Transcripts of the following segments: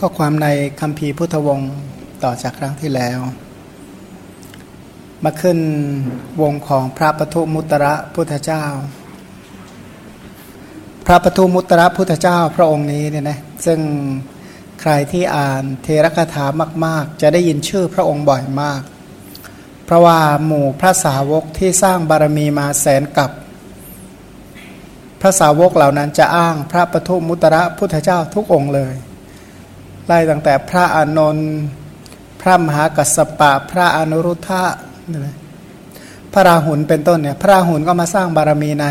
ก็ความในคำพีพุทธวงศ์ต่อจากครั้งที่แล้ว มาขึ้นวงของพระปทุมุตระพุทธเจ้า พระปทุมุตระพุทธเจ้าพระองค์นี้เนี่ยนะซึ่งใครที่อ่านเทระคาถามาก ๆ จะได้ยินชื่อพระองค์บ่อยมาก เพราะว่าหมู่พระสาวกที่สร้างบารมีมาแสนกับ พระสาวกเหล่านั้นจะอ้างพระปทุมุตระพุทธเจ้าทุกองค์เลย ไล่ตั้งแต่พระอานนท์พระมหากัสสปะ พระอนุรุทธะพระราหุลเป็นต้นเนี่ยพระราหุลก็มาสร้างบารมีใน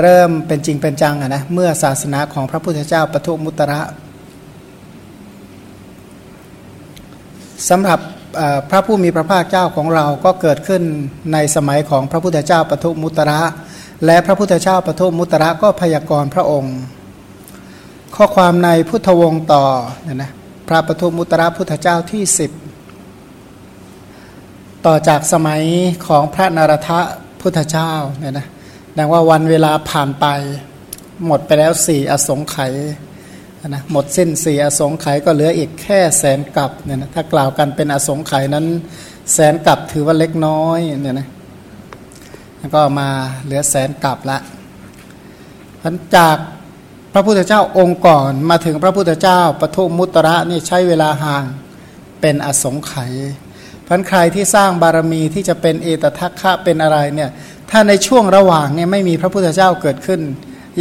เริ่มเป็นจริงเป็นจังอะนะเมื่อศาสนาของพระพุทธเจ้าปทุมุตระสำหรับพระผู้มีพระภาคเจ้าของเราก็เกิดขึ้นในสมัยของพระพุทธเจ้าปทุมุตระ และพระพุทธเจ้าปทุมุตระก็พยากรณ์พระองค์ ข้อความในพุทธวงศ์ต่อเนี่ยนะพระปทุมุตระพุทธเจ้าที่สิบต่อจากสมัยของพระนารทะพุทธเจ้าเนี่ยนะดังว่าวันเวลาผ่านไป หมดไปแล้วสี่อสงไขยนะหมดสิ้นสี่อสงไขยก็เหลืออีกแค่แสนกับเนี่ยนะถ้ากล่าวกันเป็นอสงไขยนั้น แสนกับถือว่าเล็กน้อยเนี่ยนะแล้วก็มาเหลือแสนกับละหลังจาก พระพุทธเจ้าองค์ก่อนมาถึงพระพุทธเจ้าปทุมุตระนี่ใช้เวลาห่างเป็นอสงไขยพันใครที่สร้างบารมีที่จะเป็นเอตทัคคะเป็นอะไรเนี่ยถ้าในช่วงระหว่างเนี่ยไม่มีพระพุทธเจ้าเกิดขึ้น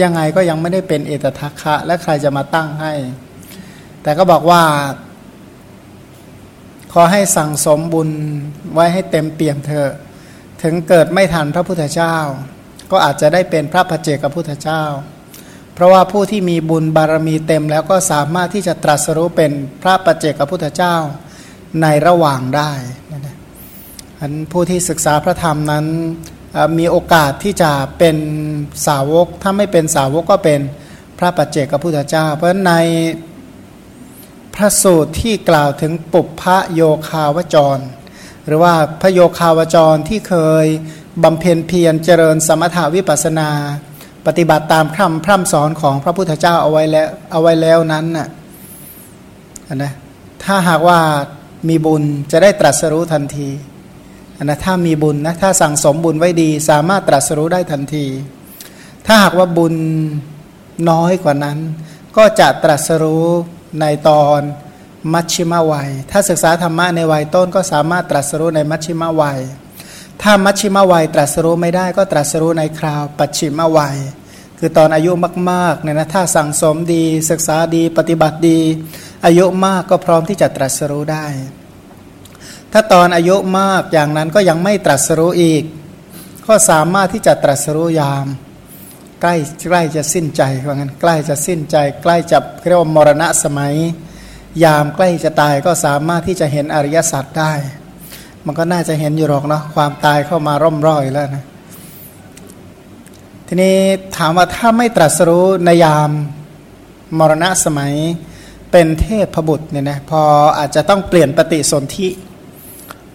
ยังไงก็ยังไม่ได้เป็นเอตทัคคะ และใครจะมาตั้งให้ แต่ก็บอกว่า ขอให้สั่งสมบุญไว้ให้เต็มเปี่ยมเถอะถึงเกิดไม่ทันพระพุทธเจ้า ก็อาจจะได้เป็นพระพเจกับพุทธเจ้า ราะว่าผู้ที่มีบุญบารมีเต็มแล้วก็สามารถที่จะตรัสรู้เป็นพระปัจเจกพุทธเจ้าในระหว่างได้นะอันผู้ที่ศึกษาพระธรรมนั้นมีโอกาสที่จะเป็นสาวก ถ้าไม่เป็นสาวกก็เป็นพระปัจเจกพุทธเจ้า เพราะในพระสูตรที่กล่าวถึงปุพพะโยคาวจร หรือว่าพระโยคาวจรที่เคยบำเพ็ญเพียรเจริญสมถาวิปัสนา ปฏิบัติตามคำพร่ำสอนของพระพุทธเจ้าเอาไว้แล้วเอาไว้แล้วนั้นน่ะนะถ้าหากว่ามีบุญจะได้ตรัสรู้ทันทีนะถ้ามีบุญนะถ้าสั่งสมบุญไว้ดี สามารถตรัสรู้ได้ทันที ถ้าหากว่าบุญน้อยกว่านั้น ก็จะตรัสรู้ในตอนมัชชิมวัย ถ้าศึกษาธรรมะในวัยต้นก็สามารถตรัสรู้ในมัชชิมวัย ถ้ามัชชิมวัยตรัสรู้ไม่ได้ก็ตรัสรู้ในคราว ปัจฉิมวัย คือตอนอายุมากๆเนี่ยนะถ้าสั่งสมดี ศึกษาดีปฏิบัติดี อายุมากก็พร้อมที่จะตรัสรู้ได้ ถ้าตอนอายุมากอย่างนั้นก็ยังไม่ตรัสรู้อีก ก็สามารถที่จะตรัสรู้ยาม ใกล้ใกล้จะสิ้นใจว่างั้นใกล้จะสิ้นใจ ใกล้จะเรียกว่ามรณะสมัย ยามใกล้จะตายก็สามารถที่จะเห็นอริยสัจได้ มันก็น่าจะเห็นอยู่หรอกเนาะความตายเข้ามาร่อมร่อยแล้วนะทีนี้ถามว่าถ้าไม่ตรัสรู้ในยามมรณะสมัยเป็นเทพพบุตรเนี่ยนะพออาจจะต้องเปลี่ยนปฏิสนธิ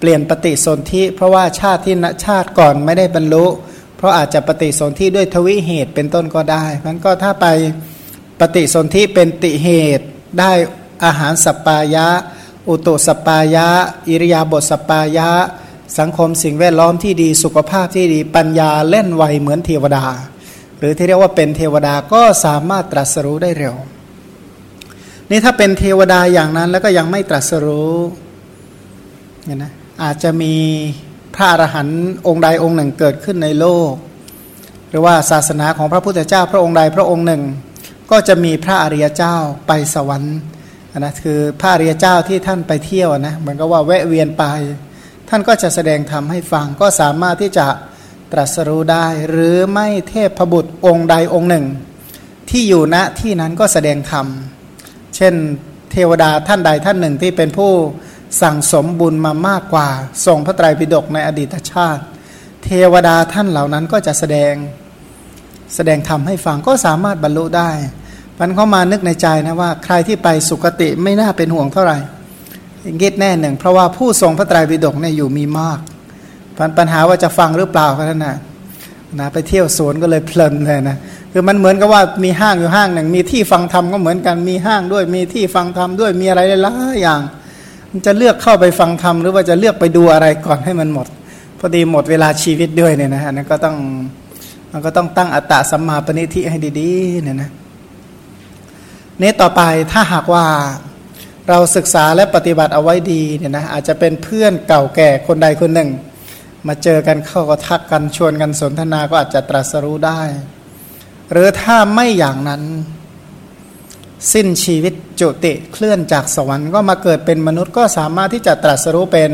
เปลี่ยนปฏิสนธิเพราะว่าชาติที่ชาติก่อนไม่ได้บรรลุ เพราะอาจจะปฏิสนธิด้วยทวิเหตุเป็นต้นก็ได้มันก็ถ้าไปปฏิสนธิเป็นติเหตุได้อาหารสัปปายะ อุตุสปายะ อิริยาบถสปายะ สังคมสิ่งแวดล้อมที่ดีสุขภาพที่ดีปัญญาเล่นไวเหมือนเทวดา หรือที่เรียกว่าเป็นเทวดาก็สามารถตรัสรู้ได้เร็ว นี่ถ้าเป็นเทวดาอย่างนั้นแล้วก็ยังไม่ตรัสรู้เนี่ยนะอาจจะมีพระอรหันต์องค์ใดองค์หนึ่งเกิดขึ้นในโลก หรือว่าศาสนาของพระพุทธเจ้าพระองค์ใดพระองค์หนึ่ง ก็จะมีพระอริยเจ้าไปสวรรค์ นะคือพระอริยเจ้าที่ท่านไปเที่ยวนะเหมือนกับว่าแวะเวียนไป ท่านก็จะแสดงธรรมให้ฟังก็สามารถที่จะตรัสรู้ได้ หรือไม่เทพพบุตรองค์ใดองค์หนึ่ง ที่อยู่ณที่นั้นก็แสดงธรรม เช่น เทวดาท่านใดท่านหนึ่งที่เป็นผู้สั่งสมบุญมามากกว่าทรงพระไตรปิฎกในอดีตชาติ เทวดาท่านเหล่านั้นก็จะแสดงแสดงธรรมให้ฟังก็สามารถบรรลุได้ มันเข้ามานึกในใจนะว่าใครที่ไปสุคติไม่น่าเป็นห่วงเท่าไหร่คิดแน่หนึ่ง เพราะว่าผู้ทรงพระไตรปิฎกเนี่ยอยู่มีมากปัญหาว่าจะฟังหรือเปล่าก็นั่นนะนะไปเที่ยวสวนก็เลยเพลินเลยนะคือมันเหมือนกับว่ามีห้างอยู่ห้างหนึ่ง มีที่ฟังธรรมก็เหมือนกันมีห้างด้วย มีที่ฟังธรรมด้วยมีอะไรหลายอย่าง มันจะเลือกเข้าไปฟังธรรมหรือว่าจะเลือกไปดูอะไรก่อนให้มันหมด พอดีหมดเวลาชีวิตด้วยเนี่ยนะนนั้นก็ต้องมันก็ต้องตั้งอัตตะสัมมาปณิทิให้ดีๆเนี่ยนะ นี้ต่อไปถ้าหากว่าเราศึกษาและปฏิบัติเอาไว้ดีเนี่ยนะอาจจะเป็นเพื่อนเก่าแก่คนใดคนหนึ่ง มาเจอกันเข้าก็ทักกันชวนกันสนทนาก็อาจจะตรัสรู้ได้ หรือถ้าไม่อย่างนั้น สิ้นชีวิตจุติเคลื่อนจากสวรรค์ก็มาเกิดเป็นมนุษย์ก็สามารถที่จะตรัสรู้เป็น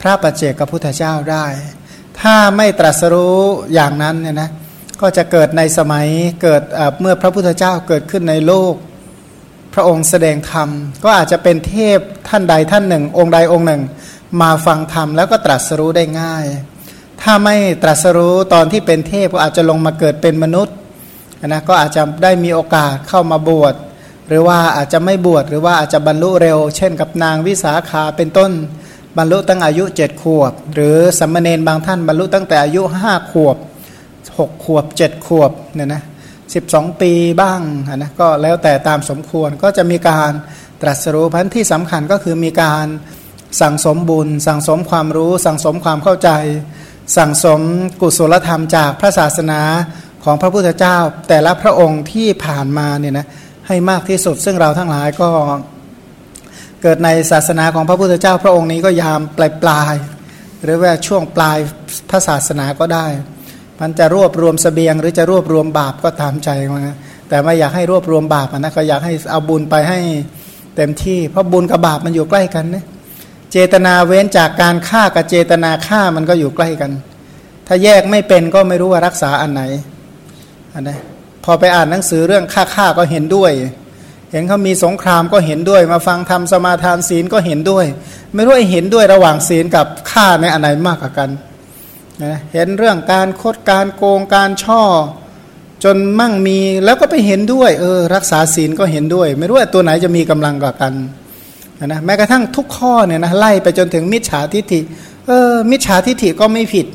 พระปัจเจกพุทธเจ้าได้ ถ้าไม่ตรัสรู้อย่างนั้นเนี่ยนะก็จะเกิดในสมัยเกิดเมื่อพระพุทธเจ้าเกิดขึ้นในโลก ระองค์แสดงธรรม ก็อาจจะเป็นเทพท่านใดท่านหนึ่ง องค์ใดองค์หนึ่ง มาฟังธรรมแล้วก็ตรัสรู้ได้ง่าย ถ้าไม่ตรัสรู้ตอนที่เป็นเทพก็อาจจะลงมาเกิดเป็นมนุษย์นะก็อาจจะได้มีโอกาสเข้ามาบวชหรือว่าอาจจะไม่บวชหรือว่าอาจจะบรรลุเร็ว เช่นกับนางวิสาขาเป็นต้นบรรลุตั้งอายุเจ็ดขวบ หรือสัมมาเนนบางท่านบรรลุตั้งแต่อายุห้าขวบหกขวบเจ็ดขวบเนี่ยนะ 12 ปีบ้างนะก็แล้วแต่ตามสมควรก็จะมีการตรัสรู้พันที่สำคัญก็คือมีการสั่งสมบุญ สั่งสมความรู้ สั่งสมความเข้าใจ สั่งสมกุศลธรรมจากพระศาสนาของพระพุทธเจ้า แต่ละพระองค์ที่ผ่านมาเนี่ยนะให้มากที่สุด ซึ่งเราทั้งหลายก็เกิดในศาสนาของพระพุทธเจ้า พระองค์นี้ก็ยามปลายปลายหรือว่าช่วงปลายพระศาสนาก็ได้ มันจะรวบรวมสเสบียง หรือจะรวบรวมบาปก็ตามใจมันแต่ไม่อยากให้รวบรวมบาปนะก็อยากให้เอาบุญไปให้เต็มที่ เพราะบุญกับบาปมันอยู่ใกล้กันนะเจตนาเว้นจากการฆ่ากับเจตนาฆ่ามันก็อยู่ใกล้กัน ถ้าแยกไม่เป็นก็ไม่รู้ว่ารักษาอันไหนอันไหนพอไปอ่านหนังสือเรื่องฆ่าฆ่าก็เห็นด้วย เห็นเขามีสงครามก็เห็นด้วย มาฟังทำสมาทานศีลก็เห็นด้วย ไม่รู้ไอ้เห็นด้วยระหว่างศีลกับฆ่าในอันไหนมากกว่ากัน นะเห็นเรื่องการคดการโกงการช่อ จนมั่งมีแล้วก็ไปเห็นด้วย เออ รักษาศีลก็เห็นด้วย ไม่รู้ว่าตัวไหนจะมีกำลังกว่ากันนะแม้กระทั่งทุกข้อเนี่ยนะไล่ไปจนถึงมิจฉาทิฏฐิเออมิจฉาทิฏฐิก็ไม่ผิด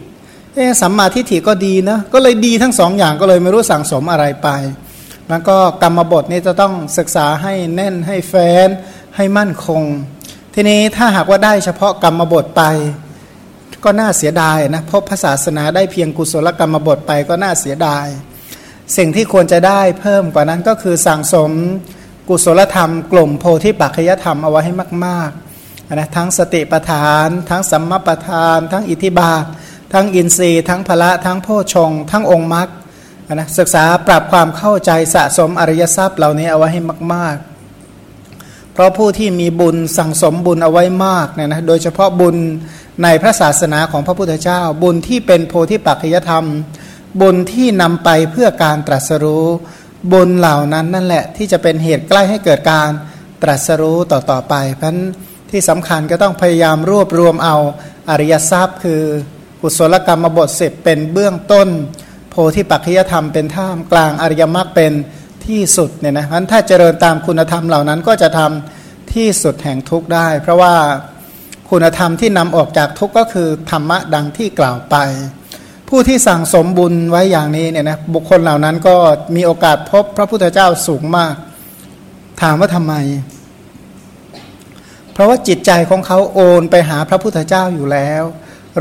เออสัมมาทิฏฐิก็ดีนะก็เลยดีทั้งสองอย่างก็เลยไม่รู้สั่งสมอะไรไป แล้วก็กรรมบทนี่จะต้องศึกษาให้แน่นให้แฟนให้มั่นคง ทีนี้ถ้าหากว่าได้เฉพาะกรรมบทไป ก็น่าเสียดายนะเพราะพระศาสนาได้เพียงกุศลกรรมบทไปก็น่าเสียดาย สิ่งที่ควรจะได้เพิ่มกว่านั้นก็คือสั่งสมกุศลธรรม กลุ่มโพธิปัจจยธรรมเอาไว้ให้มากๆนะทั้งสติปทาน ทั้งสัมมาปทาน ทั้งอิทิบาท ทั้งอินทรีย์ ทั้งพละทั้งโพชง ทั้งองค์มรรคนะศึกษาปรับความเข้าใจสะสมอริยทรัพย์เหล่านี้เอาไว้ให้มากๆ ราะผู้ที่มีบุญสั่งสมบุญเอาไว้มากเนี่ยนะโดยเฉพาะบุญในพระศาสนาของพระพุทธเจ้า บุญที่เป็นโพธิปัจจยธรรม บุญที่นำไปเพื่อการตรัสรู้บุญเหล่านั้นนั่นแหละ ที่จะเป็นเหตุใกล้ให้เกิดการตรัสรู้ต่อๆไป เพราะนั้นที่สำคัญก็ต้องพยายามรวบรวมเอาอริยทรัพย์ คือกุศลกรรมบทสิบเป็นเบื้องต้น โพธิปัจจยธรรมเป็นท่ามกลางอริยมรรคเป็น ที่สุดเนี่ยนะเพราะถ้าเจริญตามคุณธรรมเหล่านั้นก็จะทำที่สุดแห่งทุกข์ได้ เพราะว่าคุณธรรมที่นำออกจากทุกข์ก็คือธรรมะดังที่กล่าวไป ผู้ที่สั่งสมบุญไว้อย่างนี้เนี่ยนะบุคคลเหล่านั้นก็มีโอกาสพบพระพุทธเจ้าสูงมาก ถามว่าทำไม เพราะว่าจิตใจของเขาโอนไปหาพระพุทธเจ้าอยู่แล้ว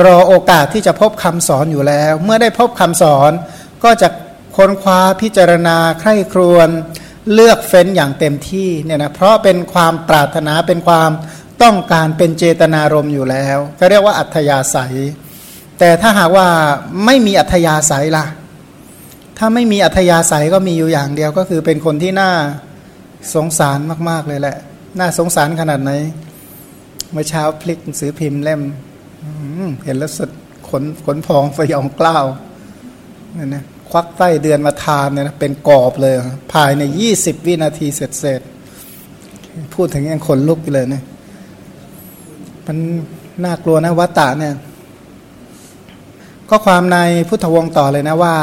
รอโอกาสที่จะพบคำสอนอยู่แล้ว เมื่อได้พบคำสอนก็จะ ค้นคว้าพิจารณาใคร่ครวญเลือกเฟ้นอย่างเต็มที่เนี่ยนะเพราะเป็นความปรารถนาเป็นความต้องการเป็นเจตนารมอยู่แล้ว ก็เรียกว่าอัธยาศัย แต่ถ้าหากว่าไม่มีอัธยาศัยล่ะ ถ้าไม่มีอัธยาศัยก็มีอยู่อย่างเดียวก็คือเป็นคนที่น่าสงสารมากๆเลยแหละ น่าสงสารขนาดไหน เมื่อเช้าพลิกหนังสือพิมพ์เล่มเห็นแล้วสุดขนขนพองสยองกล้าวนี่นะ ควักใต้เดือนมาทานเนี่ยนะเป็นกรอบเลย ภายในยี่สิบวินาทีเสร็จเสร็จพูดถึงยังขนลุกเลยเนะมันน่ากลัวนะวัตตะเนี่ยก็ความในพุทธวงศ์ต่อเลยนะว่า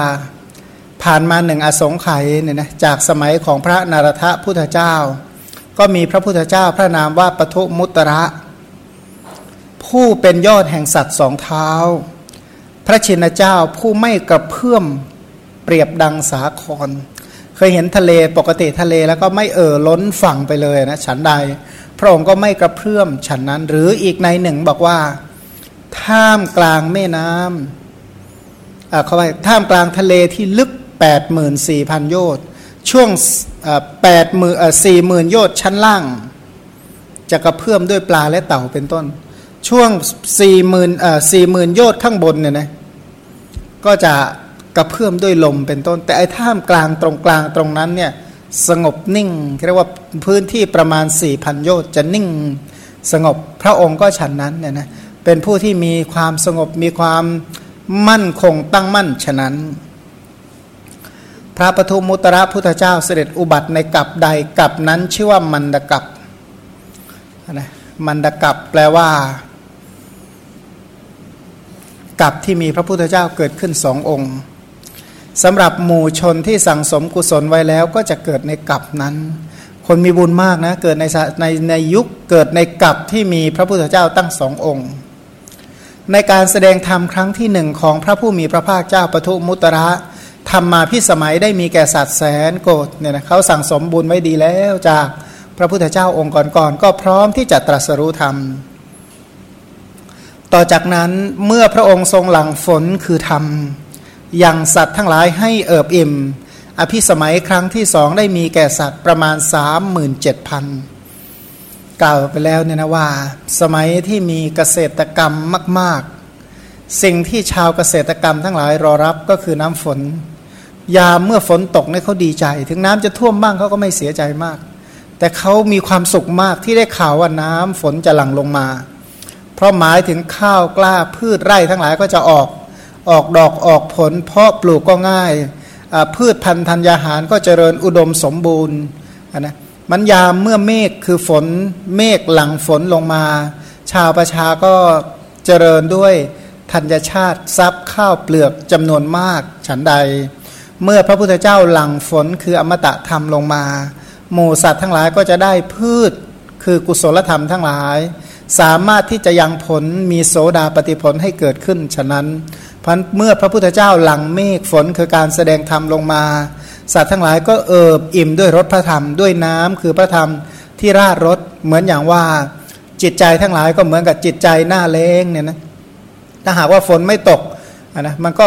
ผ่านมาหนึ่งอสงไขยเนี่ยนะจากสมัยของพระนารทะพุทธเจ้า ก็มีพระพุทธเจ้าพระนามว่าปทุมุตระ ผู้เป็นยอดแห่งสัตว์สองเท้า พระชินเจ้าผู้ไม่กระเพื่อม เปรียบดังสาคร เคยเห็นทะเลปกติทะเลแล้วก็ไม่เอ่อล้นฝั่งไปเลยนะฉันใด พระองค์ก็ไม่กระเพื่อมฉันนั้น หรืออีกในหนึ่งบอกว่า ท่ามกลางแม่น้ำอ่าเขาไปท่ามกลางทะเลที่ลึก 8 4 0 0 0 โยชน์ช่วงแปดหมื่นสี่หมื่นโยชน์ชั้นล่าง จะกระเพื่อมด้วยปลาและเต่าเป็นต้น ช่วงสี่หมื่นสี่หมื่นโยชน์ข้างบนเนี่ยนะก็จะ กระเพื่อมด้วยลมเป็นต้น แต่ไอ้ท่ามกลางตรงกลางตรงนั้นเนี่ยสงบนิ่งเรียกว่าพื้นที่ประมาณ4ี่พันโยชน์จะนิ่งสงบพระองค์ก็ฉันนั้นเนี่ยนะเป็นผู้ที่มีความสงบมีความมั่นคงตั้งมั่นฉะนั้น พระปทุมมุตระพุทธเจ้าเสด็จอุบัติในกับใดกับนั้นชื่อว่ามันดกับนะมันดกับแปลว่ากับที่มีพระพุทธเจ้าเกิดขึ้นสององค์ สำหรับหมู่ชนที่สั่งสมกุศลไว้แล้วก็จะเกิดในกับนั้น คนมีบุญมากนะ เกิดในในในยุคเกิดในกับที่มีพระพุทธเจ้าตั้งสององค์ ในการแสดงธรรมครั้งที่หนึ่งของพระผู้มีพระภาคเจ้าปทุมุตระทำมาพิสมัยได้มีแก่สัตว์แสนโกดเนี่ยนะเขาสั่งสมบุญไว้ดีแล้วจากพระพุทธเจ้าองค์ก่อนๆก็พร้อมที่จะตรัสรู้ธรรม ต่อจากนั้นเมื่อพระองค์ทรงหลังฝนคือธรรม อยังสัตว์ทั้งหลายให้เอิบอิ่ม อภิสมัยครั้งที่สองได้มีแก่สัตว์ประมาณสามหมื่นเจ็ดพันกล่าวไปแล้วเนี่ยนะว่า สมัยที่มีเกษตรกรรมมาก ๆ สิ่งที่ชาวเกษตรกรรมทั้งหลายรอรับก็คือน้ำฝน ยามเมื่อฝนตกเนี่ยเขาดีใจ ถึงน้ำจะท่วมบ้างเขาก็ไม่เสียใจมาก แต่เขามีความสุขมากที่ได้ข่าวว่าน้ำฝนจะหลั่งลงมา เพราะหมายถึงข้าวกล้าพืชไร่ทั้งหลายก็จะออก ออกดอกออกผล เพาะปลูกก็ง่ายพืชพันธุ์ธัญญาหารก็เจริญอุดมสมบูรณ์นะมันยามเมื่อเมฆคือฝนเมฆหลังฝนลงมา ชาวประชาก็เจริญด้วยธัญชาติทรัพย์ข้าวเปลือกจำนวนมากฉันใด เมื่อพระพุทธเจ้าหลังฝนคืออมตะธรรมลงมาหมู่สัตว์ทั้งหลายก็จะได้พืชคือกุศลธรรมทั้งหลาย สามารถที่จะยังผลมีโสดาปฏิผลให้เกิดขึ้น ฉะนั้น พันเมื่อพระพุทธเจ้าหลั่งเมฆฝนคือการแสดงธรรมลงมา สัตว์ทั้งหลายก็เอิบอิ่มด้วยรสพระธรรมด้วยน้ำคือพระธรรมที่ราดรสเหมือนอย่างว่าจิตใจทั้งหลายก็เหมือนกับจิตใจหน้าเล้งเนี่ยนะถ้าหากว่าฝนไม่ตกนะมันก็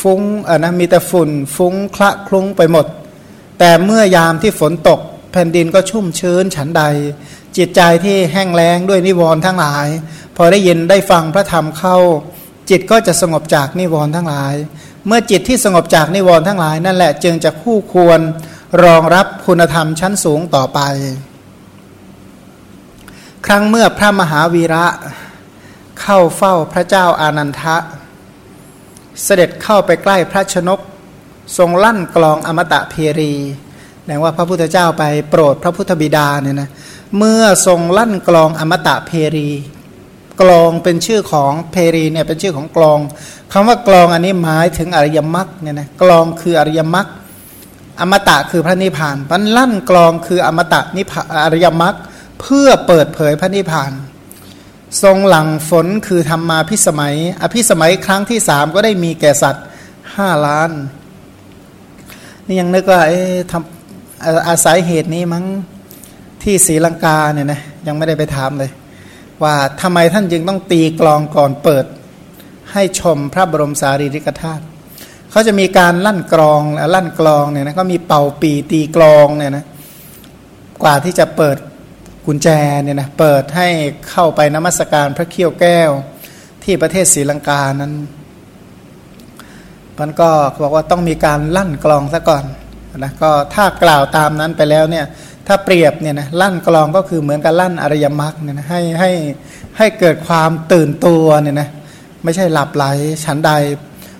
ฟุ้งะนะมีแต่ฝุ่นฟุ้งคละคลุ้งไปหมด แต่เมื่อยามที่ฝนตก แผ่นดินก็ชุ่มชื้นฉันใด จิตใจที่แห้งแล้งด้วยนิวรณ์ทั้งหลาย พอได้ยินได้ฟังพระธรรมเข้า จิตก็จะสงบจากนิวรณ์ทั้งหลาย เมื่อจิตที่สงบจากนิวรณ์ทั้งหลาย นั่นแหละจึงจะคู่ควรรองรับคุณธรรมชั้นสูงต่อไป ครั้งเมื่อพระมหาวีระเข้าเฝ้าพระเจ้าอานันทะ เสด็จเข้าไปใกล้พระชนก ทรงลั่นกลองอมตะเพรีแปลว่าพระพุทธเจ้าไปโปรดพระพุทธบิดาเนี่ยนะเมื่อทรงลั่นกลองอมตะเพรี กลองเป็นชื่อของเพรีเนี่ยเป็นชื่อของกลองคำว่ากลองอันนี้หมายถึงอริยมรรคเนี่ยนะกลองคืออริยมรรคอมตะคือพระนิพพานปันลั่นกลองคืออมตะนิพอริยมรรคเพื่อเปิดเผยพระนิพพาน ทรงหลังฝนคือธรรมาพิสมัย อภิสมัยครั้งที่สามก็ได้มีแก่สัตว์ห้าล้าน นี่ยังนึกว่าเอ๊ะทำอาศัยเหตุนี้มั้งที่ศรีลังกาเนี่ยนะยังไม่ได้ไปถามเลย ว่าทำไมท่านจึงต้องตีกลองก่อนเปิด ให้ชมพระบรมสารีริกธาตุเขาจะมีการลั่นกลองลั่นกลองเนี่ยนะก็มีเป่าปีตีกลองเนี่ยนะกว่าที่จะเปิดกุญแจเนี่ยนะเปิดให้เข้าไปนมัสการพระเขี้ยวแก้วที่ประเทศศรีลังกานั้นมันก็บอกว่าต้องมีการลั่นกลองซะก่อนนะก็ถ้ากล่าวตามนั้นไปแล้วเนี่ย ถ้าเปรียบเนี่ยนะลั่นกลองก็คือเหมือนกับลั่นอริยมรรคเนี่ยนะให้ให้ให้เกิดความตื่นตัวเนี่ยนะไม่ใช่หลับไหลฉันใด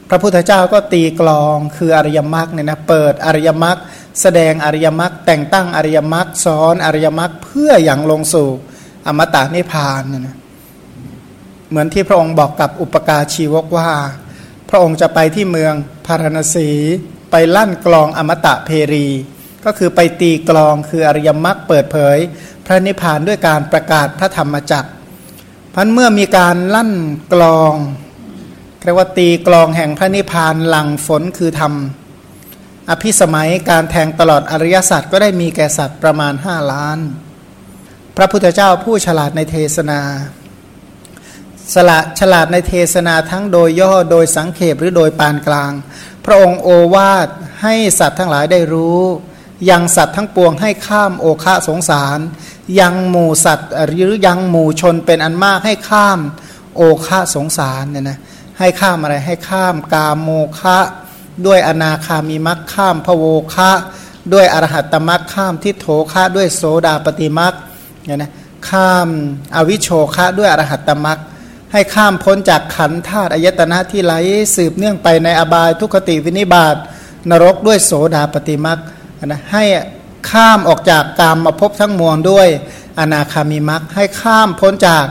พระพุทธเจ้าก็ตีกลองคืออริยมรรคเนี่ยนะเปิดอริยมรรคแสดงอริยมรรคแต่งตั้งอริยมรรคสอนอริยมรรคเพื่ออย่างลงสู่อมตะนิพพานเนะเหมือนที่พระองค์บอกกับอุปการชีวกว่า พระองค์จะไปที่เมืองพาราณสีไปลั่นกลองอมตะเพรี ก็คือไปตีกลองคืออริยมรรคเปิดเผย พระนิพพานด้วยการประกาศพระธรรมจักรพันเมื่อมีการลั่นกลองเรียกว่าตีกลองแห่งพระนิพพานหลังฝนคือธรรม อภิสมัยการแทงตลอดอริยสัจก็ได้มีแก่สัตว์ประมาณห้าล้าน พระพุทธเจ้าผู้ฉลาดในเทศนาสละฉลาดในเทศนาทั้งโดยย่อโดยสังเขปหรือโดยปานกลาง พระองค์โอวาทให้สัตว์ทั้งหลายได้รู้ ยังสัตว์ทั้งปวงให้ข้ามโอคะสงสาร ยังหมู่สัตว์หรือยังหมู่ชนเป็นอันมากให้ข้ามโอคะสงสารเนี่ยนะให้ข้ามอะไรให้ข้ามกามโมคะด้วยอนาคามีมักข้ามพโวคะด้วยอรหัตตมักข้ามทิโถคะด้วยโสดาปฏิมักเนี่ยนะข้ามอวิโชคะด้วยอรหัตตมักให้ข้ามพ้นจากขันธาตุอายตนะที่ไหลสืบเนื่องไปในอบายทุกขติวินิบาตนรกด้วยโสดาปฏิมัก นะให้ข้ามออกจากกามมาพบทั้งมวลด้วยอนาคามิมักให้ข้ามพ้นจาก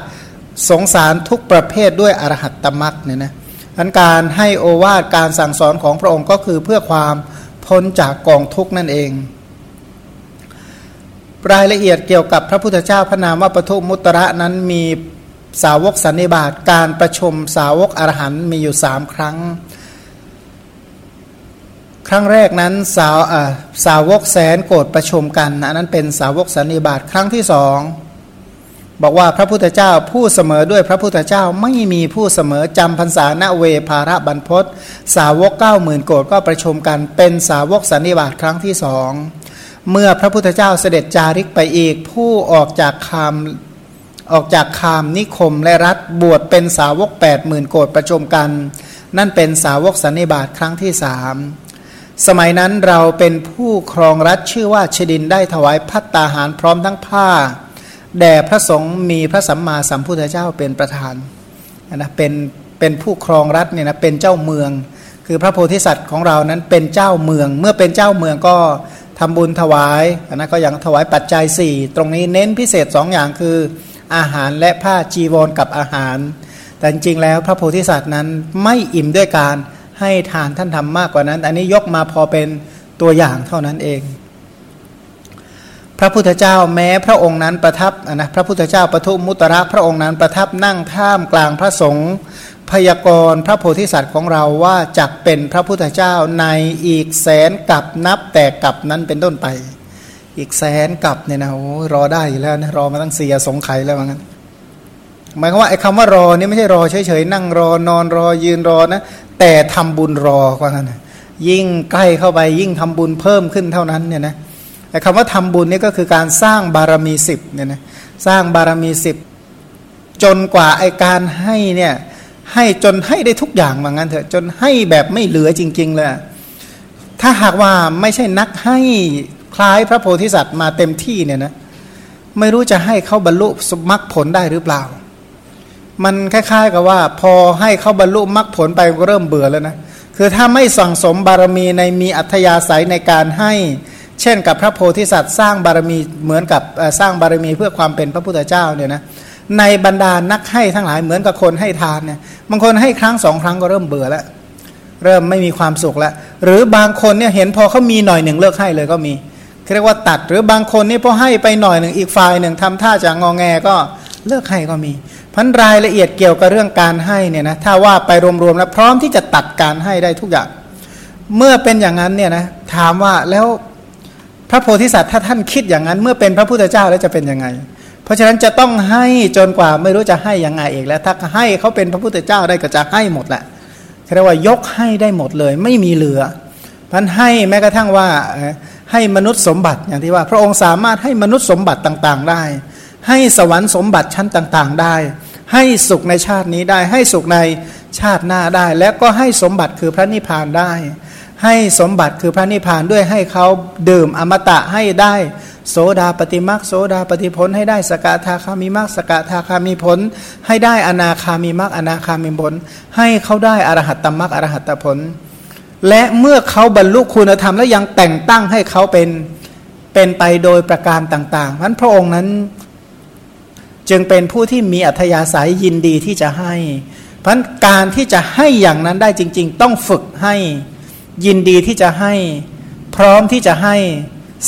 สงสารทุกประเภทด้วยอรหัตตมักเนี่ยนะอันการให้โอวาทการสั่งสอนของพระองค์ก็คือเพื่อความพ้นจากกองทุกนั่นเอง รายละเอียดเกี่ยวกับพระพุทธเจ้าพระนามว่าปทุมุตระนั้นมีสาวกสันนิบาตการประชุมสาวกอรหันมีอยู่สามครั้ง รั้งแรกนั้นสาวสาวกแสนโกรธประชุมกันอันนั้นเป็นสาวกสันนิบาตครั้งที่สองบอกว่าพระพุทธเจ้าผู้เสมอด้วยพระพุทธเจ้าไม่มีผู้เสมอจำพรรษาณเวภาระบรรพศสาวกเก้าหมื่นโกรธก็ประชุมกันเป็นสาวกสันนิบาตครั้งที่สองเมื่อพระพุทธเจ้าเสด็จจาริกไปอีกผู้ออกจากคามออกจากคามนิคมและรัฐบวชเป็นสาวก8ปดหมื่นโกรธประชุมกัน นั่นเป็นสาวกสันนิบาตครั้งที่สาม สมัยนั้นเราเป็นผู้ครองรัฐชื่อว่าชดินได้ถวายพัตตาหารพร้อมทั้งผ้า แด่พระสงฆ์มีพระสัมมาสัมพุทธเจ้าเป็นประธานนะเป็นเป็นผู้ครองรัฐเนี่ยนะเป็นเจ้าเมือง คือพระโพธิสัตว์ของเรานั้นเป็นเจ้าเมือง เมื่อเป็นเจ้าเมืองก็ทำบุญถวายนะก็อย่างถวายปัจจัย 4 ตรงนี้เน้นพิเศษ2ออย่างคืออาหารและผ้าจีวรกับอาหาร แต่จริงแล้วพระโพธิสัตว์นั้นไม่อิ่มด้วยการ ให้ทานท่านทำมากกว่านั้น อันนี้ยกมาพอเป็นตัวอย่างเท่านั้นเอง พระพุทธเจ้าแม้พระองค์นั้นประทับนะพระพุทธเจ้าปทุมุตระพระองค์นั้นประทับนั่งท่ามกลางพระสงฆ์พยากรณ์พระโพธิสัตว์ของเราว่าจักเป็นพระพุทธเจ้าในอีกแสนกับนับแต่กับนั้นเป็นต้นไป อีกแสนกับเนี่ยนะโอ้รอได้อยู่แล้วนะรอมาตั้งเสียสงไข่แล้วงั้นหมายความว่าไอ้คำว่ารอนี่ไม่ใช่รอเฉยๆนั่งรอนอนรอยืนรอนะ แต่ทำบุญรอว่างั้นยิ่งใกล้เข้าไปยิ่งทำบุญเพิ่มขึ้นเท่านั้นเนี่ยนะไอ้คำว่าทำบุญนี่ก็คือการสร้างบารมีสิบเนี่ยนะสร้างบารมีสิบจนกว่าไอการให้เนี่ยให้จนให้ได้ทุกอย่างว่างั้นเถอะจนให้แบบไม่เหลือจริง ๆเลยถ้าหากว่าไม่ใช่นักให้คล้ายพระโพธิสัตว์มาเต็มที่เนี่ยนะไม่รู้จะให้เขาบรรลุสมรรคผลได้หรือเปล่า มันคล้าย ๆ กับว่า พอให้เขาบรรลุมรรคผลไปก็เริ่มเบื่อแล้วนะคือถ้าไม่สั่งสมบารมีในมีอัธยาศัยในการให้ เช่นกับพระโพธิสัตว์สร้างบารมีเหมือนกับสร้างบารมีเพื่อความเป็นพระพุทธเจ้าเนี่ยนะในบรรดานักให้ทั้งหลายเหมือนกับคนให้ทานเนี่ยบางคนให้ครั้งสองครั้งก็เริ่มเบื่อแล้วเริ่มไม่มีความสุขแล้ว หรือบางคนเนี่ยเห็นพอเขามีหน่อยหนึ่งเลิกให้เลยก็มีเรียกว่าตัดหรือบางคนนี่พอให้ไปหน่อยหนึ่งอีกฝ่ายหนึ่งทำท่าจะงองแงก็เลิกให้ก็มี พันรายละเอียดเกี่ยวกับเรื่องการให้เนี่ยนะถ้าว่าไปรวมๆแล้วพร้อมที่จะตัดการให้ได้ทุกอย่าง เมื่อเป็นอย่างนั้นเนี่ยนะถามว่าแล้วพระโพธิสัตว์ถ้าท่านคิดอย่างนั้น เมื่อเป็นพระพุทธเจ้าแล้วจะเป็นยังไง เพราะฉะนั้นจะต้องให้จนกว่าไม่รู้จะให้ยังไงเองแล้ว ถ้าให้เขาเป็นพระพุทธเจ้าได้ก็จะให้หมดแหละเรียกว่ายกให้ได้หมดเลย ไม่มีเหลือพันให้แม้กระทั่งว่าให้มนุษย์สมบัติอย่างที่ว่า พระองค์สามารถให้มนุษย์สมบัติต่างๆ ได้ ให้สวรรค์สมบัติชั้นต่างๆได้ ให้สุขในชาตินี้ได้ ให้สุขในชาติหน้าได้ แล้วก็ให้สมบัติคือพระนิพพานได้ ให้สมบัติคือพระนิพพานด้วยให้เขาดื่มอมตะให้ได้ โสดาปฏิมักโสดาปฏิผลให้ได้สกทาคามิมักสกทาคามิผล ให้ได้อนาคามิมักอนาคามิผล ให้เขาได้อรหัตตมักอรหัตตผล และเมื่อเขาบรรลุคุณธรรมแล้วยังแต่งตั้งให้เขาเป็นเป็นไปโดยประการต่างๆเพราะพระองค์นั้น จึงเป็นผู้ที่มีอัธยาศัยยินดีที่จะให้ เพราะการที่จะให้อย่างนั้นได้จริง ๆ ต้องฝึกให้ ยินดีที่จะให้ พร้อมที่จะให้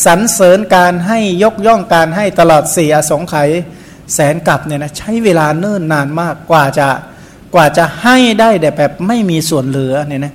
สรรเสริญการให้ยกย่องการให้ตลอดสี่อสงไขยแสนกลับเนี่ยนะใช้เวลาเนิ่นนานมากกว่าจะกว่าจะให้ได้แต่แบบไม่มีส่วนเหลือเนี่ยนะ